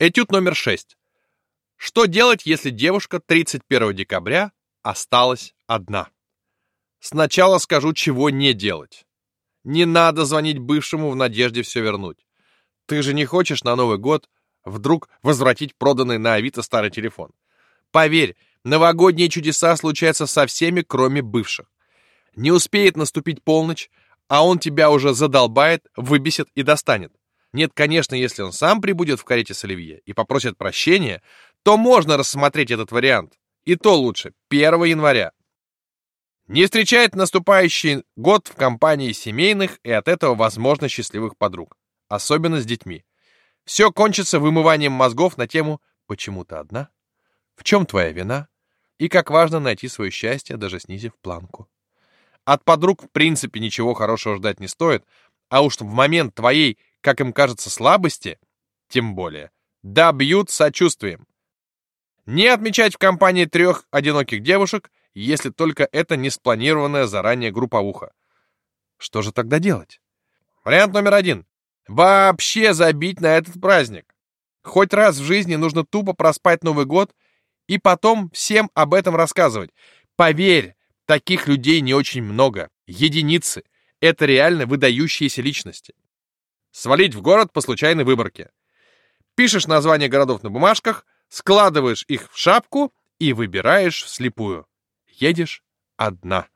Этюд номер 6. Что делать, если девушка 31 декабря осталась одна? Сначала скажу, чего не делать. Не надо звонить бывшему в надежде все вернуть. Ты же не хочешь на Новый год вдруг возвратить проданный на Авито старый телефон. Поверь, новогодние чудеса случаются со всеми, кроме бывших. Не успеет наступить полночь, а он тебя уже задолбает, выбесит и достанет. Нет, конечно, если он сам прибудет в карете с Оливье и попросит прощения, то можно рассмотреть этот вариант. И то лучше, 1 января. Не встречает наступающий год в компании семейных и от этого, возможно, счастливых подруг. Особенно с детьми. Все кончится вымыванием мозгов на тему «Почему ты одна?», «В чем твоя вина?» и как важно найти свое счастье, даже снизив планку. От подруг в принципе ничего хорошего ждать не стоит, а уж в момент твоей, как им кажется, слабости, тем более, добьют сочувствием. Не отмечать в компании трех одиноких девушек, если только это не спланированная заранее групповуха. Что же тогда делать? Вариант номер один. Вообще забить на этот праздник. Хоть раз в жизни нужно тупо проспать Новый год и потом всем об этом рассказывать. Поверь, таких людей не очень много. Единицы. Это реально выдающиеся личности. Свалить в город по случайной выборке. Пишешь названия городов на бумажках, складываешь их в шапку и выбираешь вслепую. Едешь одна.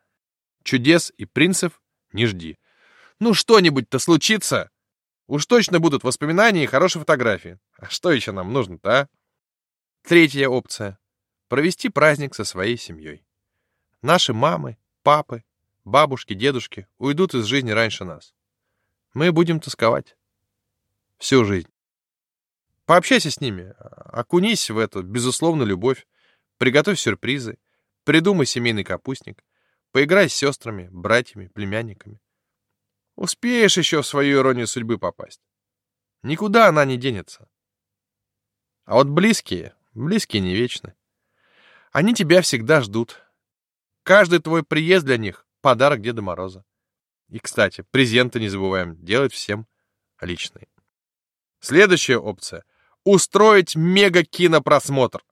Чудес и принцев не жди. Ну что-нибудь-то случится, Уж точно будут воспоминания и хорошие фотографии. А что еще нам нужно-то, а? Третья опция. Провести праздник со своей семьей. Наши мамы, папы, бабушки, дедушки уйдут из жизни раньше нас. Мы будем тосковать. Всю жизнь. Пообщайся с ними, окунись в эту, безусловно, любовь, приготовь сюрпризы, придумай семейный капустник, поиграй с сестрами, братьями, племянниками. Успеешь еще в свою иронию судьбы попасть. Никуда она не денется. А вот близкие, близкие не вечны. Они тебя всегда ждут. Каждый твой приезд для них — подарок Деда Мороза. И, кстати, презенты не забываем делать всем личные. Следующая опция — устроить мега-кинопросмотр.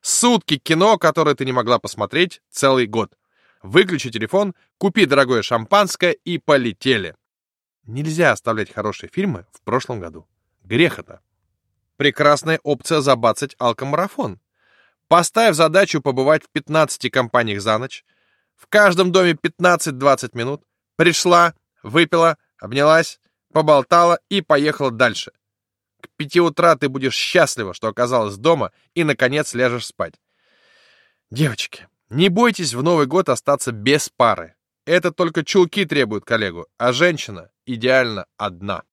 Сутки кино, которое ты не могла посмотреть целый год. Выключи телефон, купи дорогое шампанское и полетели. Нельзя оставлять хорошие фильмы в прошлом году. Грех это. Прекрасная опция забацать алкомарафон. Поставь задачу побывать в 15 компаниях за ночь. В каждом доме 15-20 минут. Пришла, выпила, обнялась, поболтала и поехала дальше. К пяти утра ты будешь счастлива, что оказалась дома, и, наконец, ляжешь спать. Девочки, не бойтесь в Новый год остаться без пары. Это только чулки требуют коллегу, а женщина идеально одна.